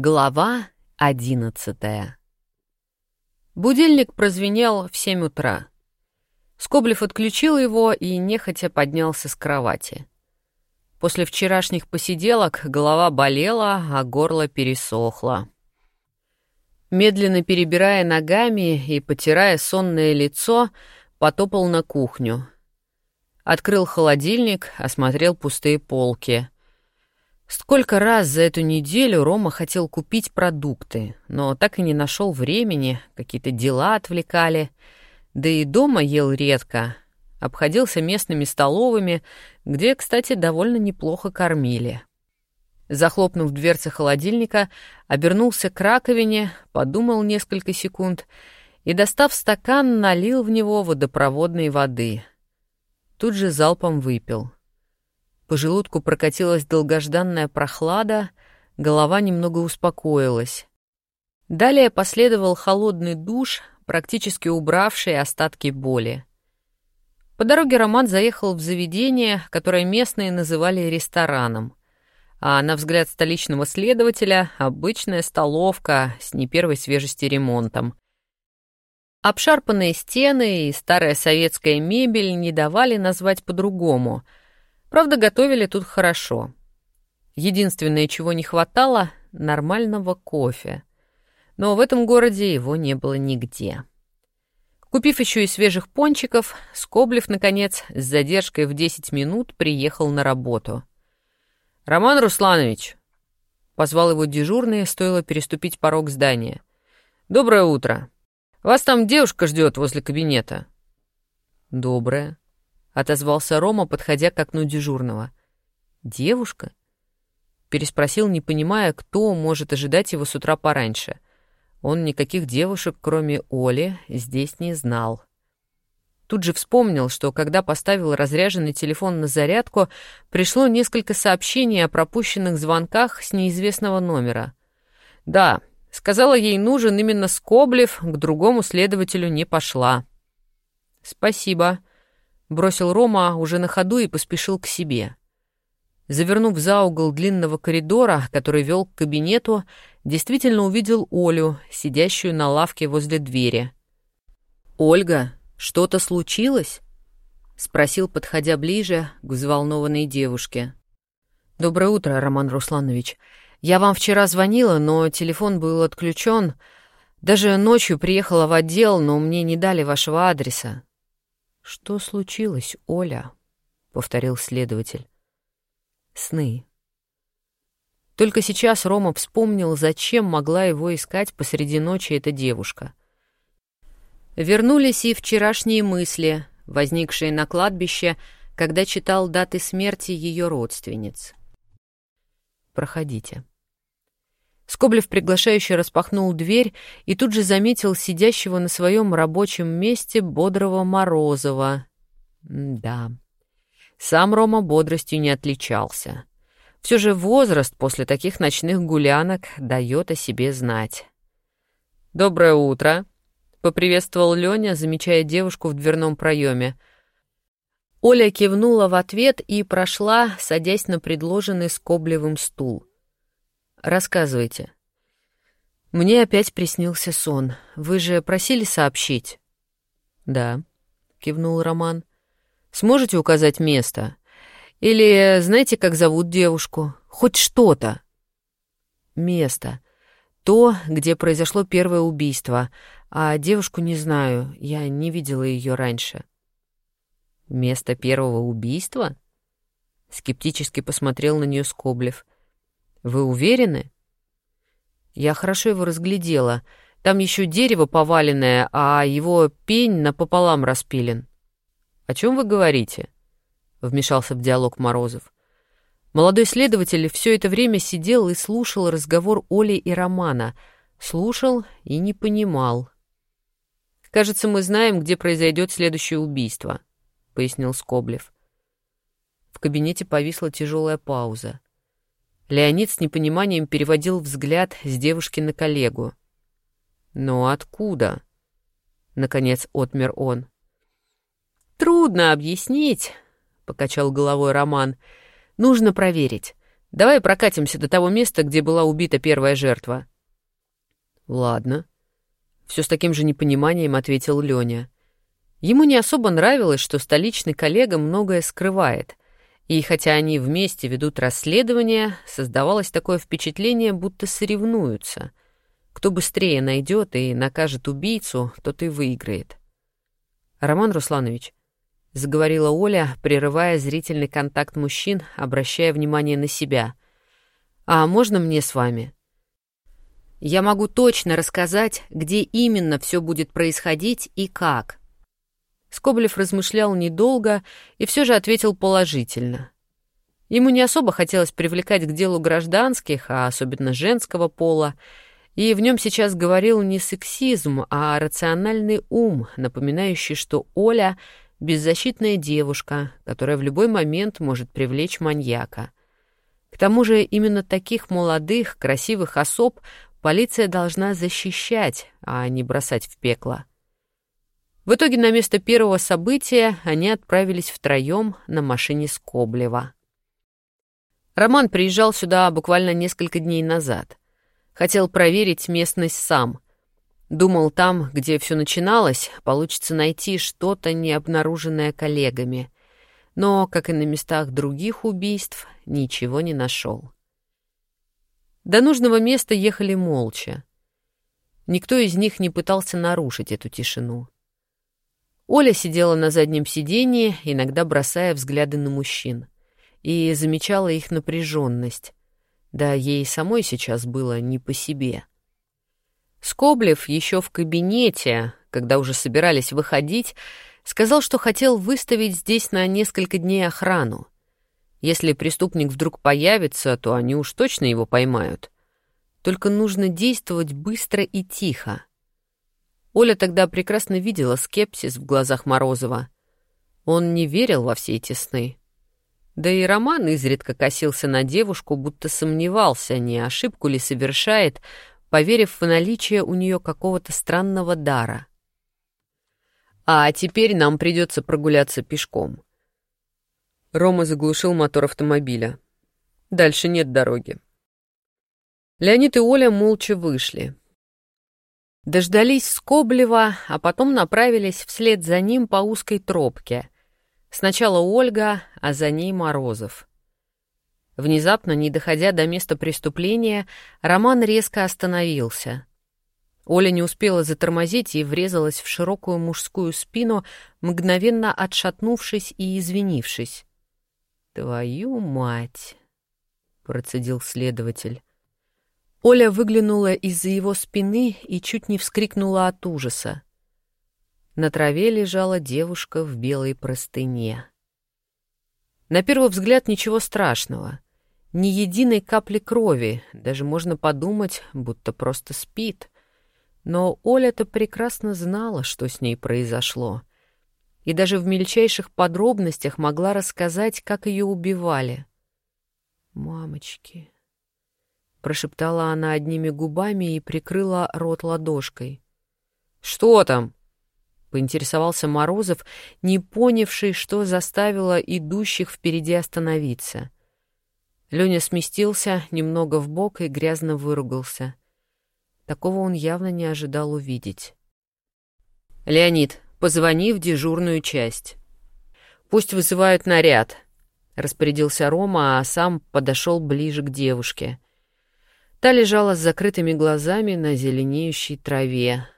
Глава одиннадцатая Будильник прозвенел в семь утра. Скоблев отключил его и нехотя поднялся с кровати. После вчерашних посиделок голова болела, а горло пересохло. Медленно перебирая ногами и потирая сонное лицо, потопал на кухню. Открыл холодильник, осмотрел пустые полки — Сколько раз за эту неделю Рома хотел купить продукты, но так и не нашел времени, какие-то дела отвлекали. Да и дома ел редко, обходился местными столовыми, где, кстати, довольно неплохо кормили. Захлопнув дверцы холодильника, обернулся к раковине, подумал несколько секунд и, достав стакан, налил в него водопроводной воды. Тут же залпом выпил — по желудку прокатилась долгожданная прохлада, голова немного успокоилась. Далее последовал холодный душ, практически убравший остатки боли. По дороге Роман заехал в заведение, которое местные называли рестораном. А на взгляд столичного следователя — обычная столовка с не первой свежести ремонтом. Обшарпанные стены и старая советская мебель не давали назвать по-другому — Правда, готовили тут хорошо. Единственное, чего не хватало — нормального кофе. Но в этом городе его не было нигде. Купив еще и свежих пончиков, Скоблев, наконец, с задержкой в 10 минут приехал на работу. «Роман Русланович!» — позвал его дежурный, стоило переступить порог здания. «Доброе утро! Вас там девушка ждет возле кабинета». «Доброе», отозвался Рома, подходя к окну дежурного. Девушка? Переспросил, не понимая, кто может ожидать его с утра пораньше. Он никаких девушек, кроме Оли, здесь не знал. Тут же вспомнил, что когда поставил разряженный телефон на зарядку, пришло несколько сообщений о пропущенных звонках с неизвестного номера. Да, сказала ей нужен именно Скоблев, к другому следователю не пошла. «Спасибо», Бросил Рома уже на ходу и поспешил к себе. Завернув за угол длинного коридора, который вел к кабинету, действительно увидел Олю, сидящую на лавке возле двери. «Ольга, что-то случилось?» — спросил, подходя ближе к взволнованной девушке. «Доброе утро, Роман Русланович. Я вам вчера звонила, но телефон был отключен. Даже ночью приехала в отдел, но мне не дали вашего адреса. «Что случилось, Оля?» — повторил следователь. «Сны». Только сейчас Рома вспомнил, зачем могла его искать посреди ночи эта девушка. Вернулись и вчерашние мысли, возникшие на кладбище, когда читал даты смерти ее родственниц. «Проходите». Скоблев приглашающе распахнул дверь и тут же заметил сидящего на своем рабочем месте бодрого Морозова. да, сам Рома бодростью не отличался. Все же возраст после таких ночных гулянок дает о себе знать. «Доброе утро!» — поприветствовал Леня, замечая девушку в дверном проеме. Оля кивнула в ответ и прошла, садясь на предложенный Скоблевым стул. Рассказывайте. Мне опять приснился сон. Вы же просили сообщить. Да, кивнул Роман. Сможете указать место? Или знаете, как зовут девушку? Хоть что-то. Место. То, где произошло первое убийство. А девушку не знаю, я не видела ее раньше. Место первого убийства? Скептически посмотрел на нее Скоблев. — вы уверены? Я хорошо его разглядела. Там еще дерево поваленное, а его пень напополам распилен. О чем вы говорите? Вмешался в диалог Морозов. Молодой следователь все это время сидел и слушал разговор Оли и Романа. Слушал и не понимал. «Кажется, мы знаем, где произойдет следующее убийство», — пояснил Скоблев. В кабинете повисла тяжелая пауза. Леонид с непониманием переводил взгляд с девушки на коллегу. «Но откуда?» — наконец отмер он. «Трудно объяснить», — покачал головой Роман. «Нужно проверить. Давай прокатимся до того места, где была убита первая жертва». «Ладно», — все с таким же непониманием ответил Лёня. Ему не особо нравилось, что столичный коллега многое скрывает, и хотя они вместе ведут расследование, создавалось такое впечатление, будто соревнуются. Кто быстрее найдет и накажет убийцу, тот и выиграет. «Роман Русланович», — заговорила Оля, прерывая зрительный контакт мужчин, обращая внимание на себя. «А можно мне с вами?» «Я могу точно рассказать, где именно все будет происходить и как», Скоблев размышлял недолго и все же ответил положительно. Ему не особо хотелось привлекать к делу гражданских, а особенно женского пола, и в нем сейчас говорил не сексизм, а рациональный ум, напоминающий, что Оля — беззащитная девушка, которая в любой момент может привлечь маньяка. К тому же именно таких молодых, красивых особ полиция должна защищать, а не бросать в пекло. В итоге на место первого события они отправились втроем на машине Скоблева. Роман приезжал сюда буквально несколько дней назад. Хотел проверить местность сам. Думал, там, где все начиналось, получится найти что-то, не обнаруженное коллегами. Но, как и на местах других убийств, ничего не нашел. До нужного места ехали молча. Никто из них не пытался нарушить эту тишину. Оля сидела на заднем сиденье, иногда бросая взгляды на мужчин, и замечала их напряженность. Да ей самой сейчас было не по себе. Скоблев еще в кабинете, когда уже собирались выходить, сказал, что хотел выставить здесь на несколько дней охрану. Если преступник вдруг появится, то они уж точно его поймают. Только нужно действовать быстро и тихо. Оля тогда прекрасно видела скепсис в глазах Морозова. Он не верил во все эти сны. Да и Роман изредка косился на девушку, будто сомневался, не ошибку ли совершает, поверив в наличие у нее какого-то странного дара. «А теперь нам придется прогуляться пешком». Рома заглушил мотор автомобиля. «Дальше нет дороги». Леонид и Оля молча вышли. Дождались Скоблева, а потом направились вслед за ним по узкой тропке. Сначала Ольга, а за ней Морозов. Внезапно, не доходя до места преступления, Роман резко остановился. Оля не успела затормозить и врезалась в широкую мужскую спину, мгновенно отшатнувшись и извинившись. «Твою мать!» — процедил следователь. Оля выглянула из-за его спины и чуть не вскрикнула от ужаса. На траве лежала девушка в белой простыне. На первый взгляд ничего страшного. Ни единой капли крови, даже можно подумать, будто просто спит. Но Оля-то прекрасно знала, что с ней произошло. И даже в мельчайших подробностях могла рассказать, как ее убивали. «Мамочки!» Прошептала она одними губами и прикрыла рот ладошкой. «Что там?» — поинтересовался Морозов, не понявший, что заставило идущих впереди остановиться. Леня сместился немного в бок и грязно выругался. Такого он явно не ожидал увидеть. «Леонид, позвони в дежурную часть. Пусть вызывают наряд», — распорядился Рома, а сам подошел ближе к девушке. Та лежала с закрытыми глазами на зеленеющей траве.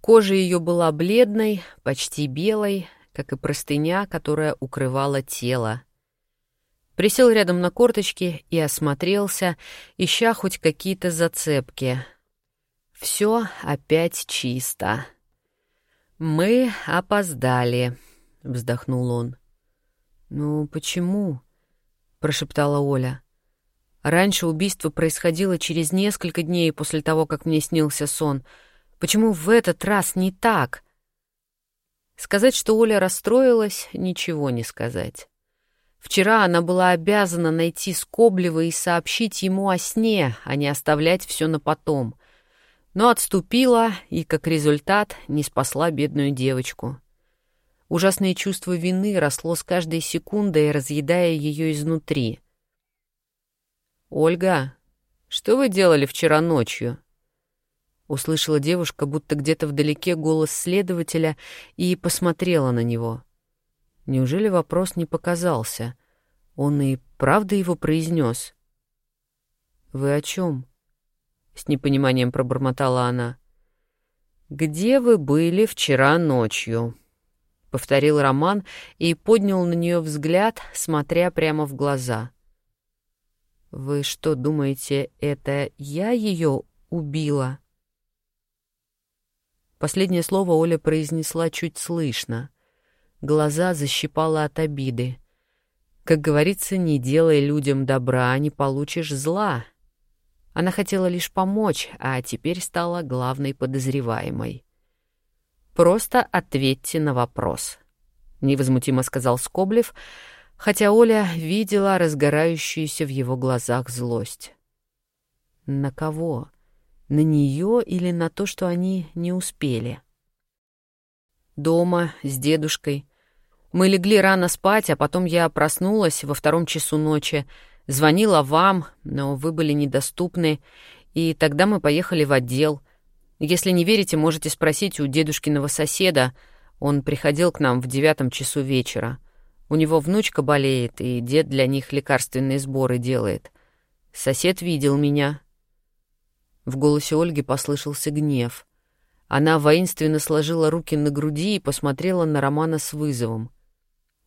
Кожа ее была бледной, почти белой, как и простыня, которая укрывала тело. Присел рядом на корточки и осмотрелся, ища хоть какие-то зацепки. Все опять чисто. «Мы опоздали», — вздохнул он. «Ну, почему?» — прошептала Оля. Раньше убийство происходило через несколько дней после того, как мне снился сон. Почему в этот раз не так? Сказать, что Оля расстроилась, ничего не сказать. Вчера она была обязана найти Скоблева и сообщить ему о сне, а не оставлять все на потом. Но отступила и, как результат, не спасла бедную девочку. Ужасное чувство вины росло с каждой секундой, разъедая ее изнутри — «Ольга, что вы делали вчера ночью?» Услышала девушка, будто где-то вдалеке голос следователя, и посмотрела на него. Неужели вопрос не показался? Он и правда его произнес. «Вы о чем?» — с непониманием пробормотала она. «Где вы были вчера ночью?» — повторил Роман и поднял на нее взгляд, смотря прямо в глаза. «Вы что, думаете, это я ее убила?» Последнее слово Оля произнесла чуть слышно. Глаза защипала от обиды. Как говорится, не делай людям добра, не получишь зла. Она хотела лишь помочь, а теперь стала главной подозреваемой. «Просто ответьте на вопрос», — невозмутимо сказал Скоблев, хотя Оля видела разгорающуюся в его глазах злость. «На кого?» На нее или на то, что они не успели? Дома, с дедушкой. Мы легли рано спать, а потом я проснулась во втором часу ночи, звонила вам, но вы были недоступны, и тогда мы поехали в отдел. Если не верите, можете спросить у дедушкиного соседа. Он приходил к нам в девятом часу вечера. У него внучка болеет, и дед для них лекарственные сборы делает. Сосед видел меня, в голосе Ольги послышался гнев. Она воинственно сложила руки на груди и посмотрела на Романа с вызовом.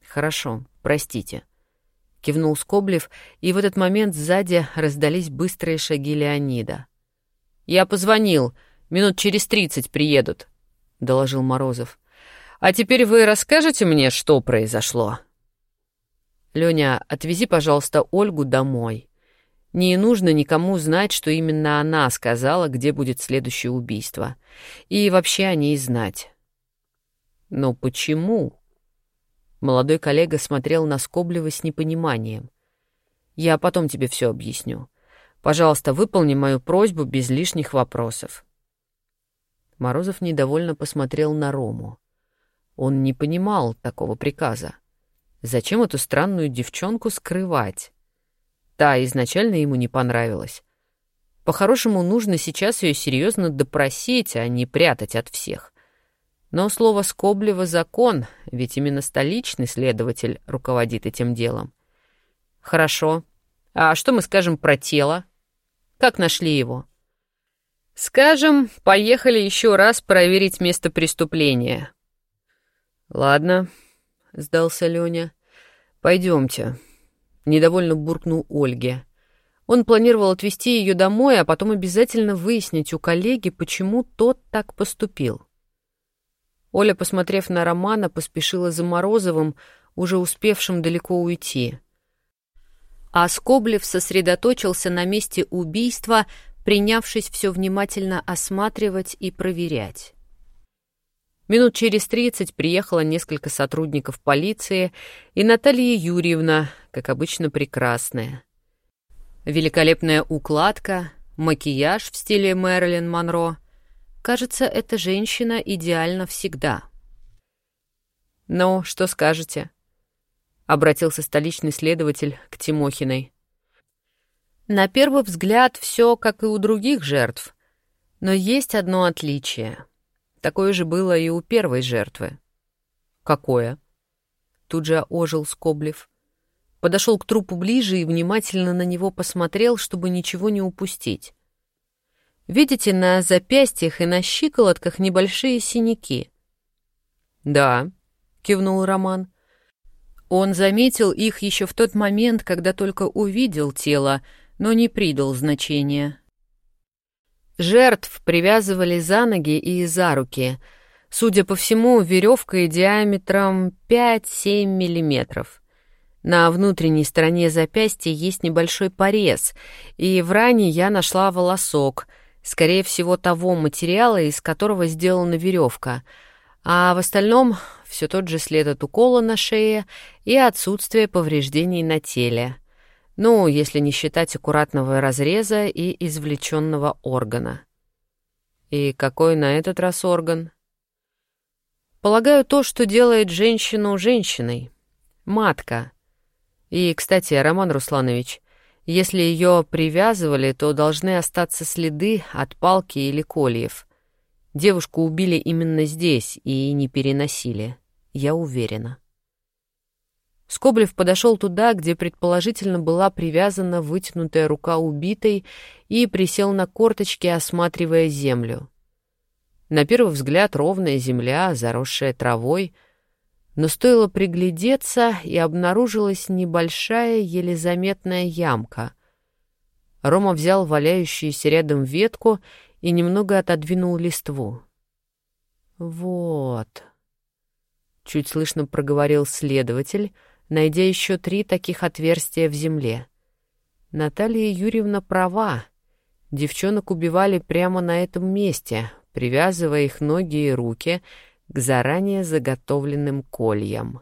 «Хорошо, простите», — кивнул Скоблев, и в этот момент сзади раздались быстрые шаги Леонида. «Я позвонил. Минут через тридцать приедут», — доложил Морозов. «А теперь вы расскажете мне, что произошло?» «Лёня, отвези, пожалуйста, Ольгу домой», не нужно никому знать, что именно она сказала, где будет следующее убийство. И вообще о ней знать. Но почему? Молодой коллега смотрел на Скоблева с непониманием. Я потом тебе все объясню. Пожалуйста, выполни мою просьбу без лишних вопросов. Морозов недовольно посмотрел на Рому. Он не понимал такого приказа. Зачем эту странную девчонку скрывать? Та изначально ему не понравилась. По-хорошему, нужно сейчас ее серьезно допросить, а не прятать от всех. Но слово Скоблева — закон, ведь именно столичный следователь руководит этим делом. Хорошо. А что мы скажем про тело? Как нашли его? Скажем, поехали еще раз проверить место преступления. Ладно, сдался Леня. Пойдемте. Недовольно буркнул Ольге. Он планировал отвезти ее домой, а потом обязательно выяснить у коллеги, почему тот так поступил. Оля, посмотрев на Романа, поспешила за Морозовым, уже успевшим далеко уйти. А Скоблев сосредоточился на месте убийства, принявшись все внимательно осматривать и проверять. Минут через тридцать приехало несколько сотрудников полиции и Наталья Юрьевна, как обычно, прекрасная. Великолепная укладка, макияж в стиле Мэрилин Монро. Кажется, эта женщина идеальна всегда. «Ну, что скажете?» — обратился столичный следователь к Тимохиной. На первый взгляд все как и у других жертв, но есть одно отличие — Такое же было и у первой жертвы. «Какое?» Тут же ожил Скоблев. Подошел к трупу ближе и внимательно на него посмотрел, чтобы ничего не упустить. «Видите, на запястьях и на щиколотках небольшие синяки?» «Да», — кивнул Роман. Он заметил их еще в тот момент, когда только увидел тело, но не придал значения. Жертв привязывали за ноги и за руки. Судя по всему, веревкой диаметром 5-7 миллиметров. На внутренней стороне запястья есть небольшой порез, и в ране я нашла волосок, скорее всего, того материала, из которого сделана веревка, а в остальном все тот же след от укола на шее и отсутствие повреждений на теле. Ну, если не считать аккуратного разреза и извлеченного органа. И какой на этот раз орган? Полагаю, то, что делает женщину женщиной. Матка. И, кстати, Роман Русланович, Если ее привязывали, то должны остаться следы от палки или кольев. Девушку убили именно здесь и не переносили, я уверена. Скоблев подошел туда, где предположительно была привязана вытянутая рука убитой, и присел на корточки, осматривая землю. На первый взгляд ровная земля, заросшая травой, но стоило приглядеться, и обнаружилась небольшая, еле заметная ямка. Рома взял валяющуюся рядом ветку и немного отодвинул листву. «Вот», — чуть слышно проговорил следователь, найдя еще три таких отверстия в земле. Наталья Юрьевна права. Девчонок убивали прямо на этом месте, привязывая их ноги и руки к заранее заготовленным кольям.